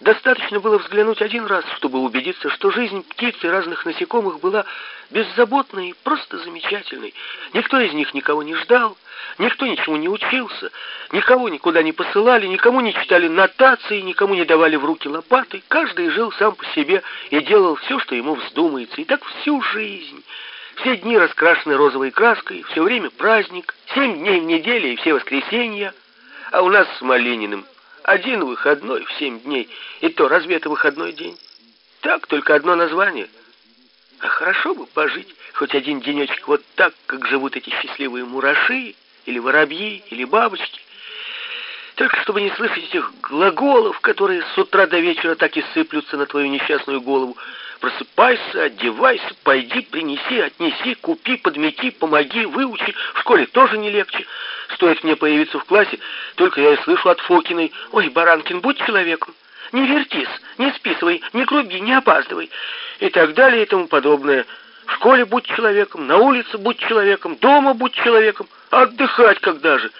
Достаточно было взглянуть один раз, чтобы убедиться, что жизнь птиц и разных насекомых была беззаботной и просто замечательной. Никто из них никого не ждал, никто ничему не учился, никого никуда не посылали, никому не читали нотации, никому не давали в руки лопаты. Каждый жил сам по себе и делал все, что ему вздумается. И так всю жизнь. Все дни раскрашены розовой краской, все время праздник, семь дней в неделю и все воскресенья. А у нас с Малининым один выходной в семь дней. И то, разве это выходной день? Так, только одно название. А хорошо бы пожить хоть один денечек вот так, как живут эти счастливые мураши, или воробьи, или бабочки. Только чтобы не слышать этих глаголов, которые с утра до вечера так и сыплются на твою несчастную голову. Просыпайся, одевайся, пойди, принеси, отнеси, купи, подмети, помоги, выучи. В школе тоже не легче. Стоит мне появиться в классе, только я и слышу от Фокиной. Ой, Баранкин, будь человеком. Не вертись, не списывай, не груби, не опаздывай. И так далее и тому подобное. В школе будь человеком, на улице будь человеком, дома будь человеком. отдыхать когда же?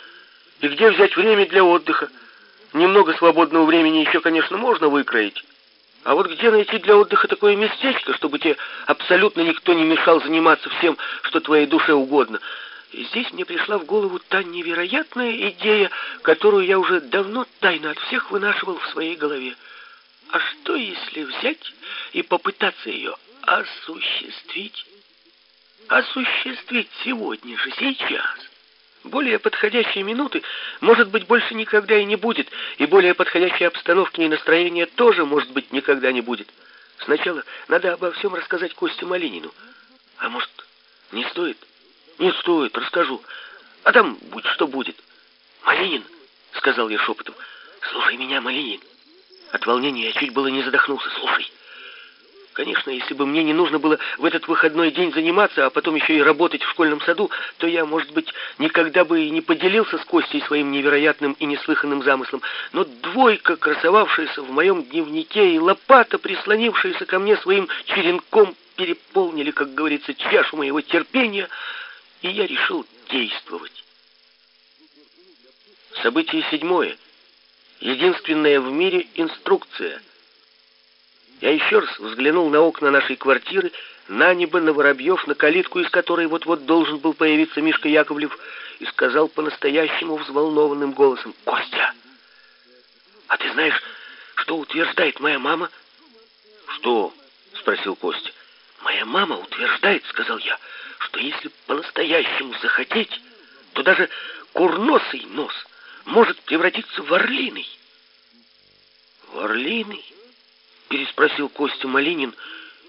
И где взять время для отдыха? Немного свободного времени еще, конечно, можно выкроить. А вот где найти для отдыха такое местечко, чтобы тебе абсолютно никто не мешал заниматься всем, что твоей душе угодно? Здесь мне пришла в голову та невероятная идея, которую я уже давно тайно от всех вынашивал в своей голове. А что, если взять и попытаться ее осуществить? Осуществить сегодня же, сейчас. Более подходящей минуты, может быть, больше никогда и не будет, и более подходящей обстановки и настроения тоже, может быть, никогда не будет. Сначала надо обо всем рассказать Косте Малинину. А может, не стоит? Не стоит, расскажу. А там будь что будет. Малинин, сказал я шепотом, слушай меня, Малинин. От волнения я чуть было не задохнулся. Слушай, Конечно, если бы мне не нужно было в этот выходной день заниматься, а потом еще и работать в школьном саду, то я, может быть, никогда бы и не поделился с Костей своим невероятным и неслыханным замыслом. Но двойка, красовавшаяся в моем дневнике, и лопата, прислонившаяся ко мне своим черенком, переполнили, как говорится, чашу моего терпения, и я решил действовать. Событие седьмое. Единственная в мире инструкция — я еще раз взглянул на окна нашей квартиры, на небо, на воробьев, на калитку, из которой вот-вот должен был появиться Мишка Яковлев, и сказал по-настоящему взволнованным голосом, «Костя, а ты знаешь, что утверждает моя мама?» «Что?» — спросил Костя. «Моя мама утверждает, — сказал я, — что если по-настоящему захотеть, то даже курносый нос может превратиться в орлиный». «В орлиный?» переспросил Костя Малинин,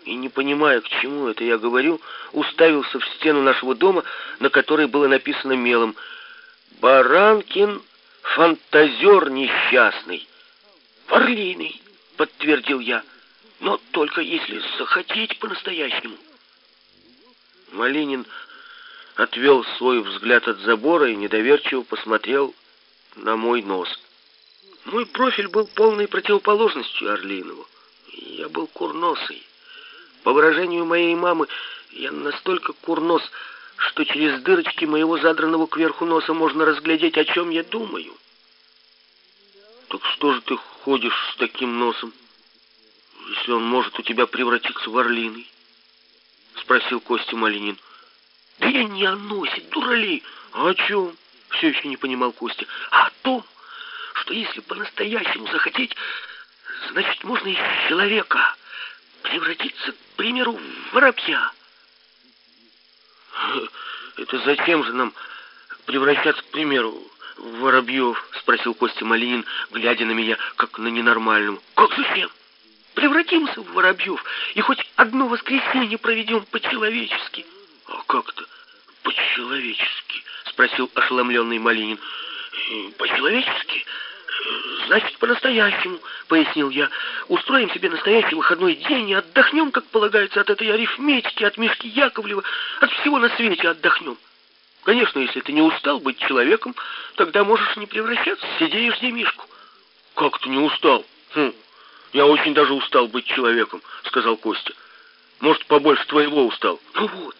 и, не понимая, к чему это я говорю, уставился в стену нашего дома, на которой было написано мелом «Баранкин — фантазер несчастный». «Орлиный», — подтвердил я, — «но только если захотеть по-настоящему». Малинин отвел свой взгляд от забора и недоверчиво посмотрел на мой нос. Мой профиль был полной противоположностью Орлинову. Я был курносый. По выражению моей мамы, я настолько курнос, что через дырочки моего задранного кверху носа можно разглядеть, о чем я думаю. Так что же ты ходишь с таким носом, если он может у тебя превратиться в орлиный? Спросил Костя Малинин. Да я не о носе, дуралей. А о чем? Все еще не понимал Костя. А о том, что если по-настоящему захотеть, Значит, можно из человека превратиться, к примеру, в воробья. Это зачем же нам превращаться, к примеру, в воробьев? Спросил Костя Малинин, глядя на меня, как на ненормальному. Как зачем? Превратимся в воробьев и хоть одно воскресенье проведем по-человечески. А как-то по-человечески? Спросил ошеломленный Малинин. По-человечески? «Значит, по-настоящему», — пояснил я. «Устроим себе настоящий выходной день и отдохнем, как полагается, от этой арифметики, от Мишки Яковлева, от всего на свете отдохнем. Конечно, если ты не устал быть человеком, тогда можешь не превращаться, и жди Мишку». «Как ты не устал?» хм, «Я очень даже устал быть человеком», — сказал Костя. «Может, побольше твоего устал?» «Ну вот,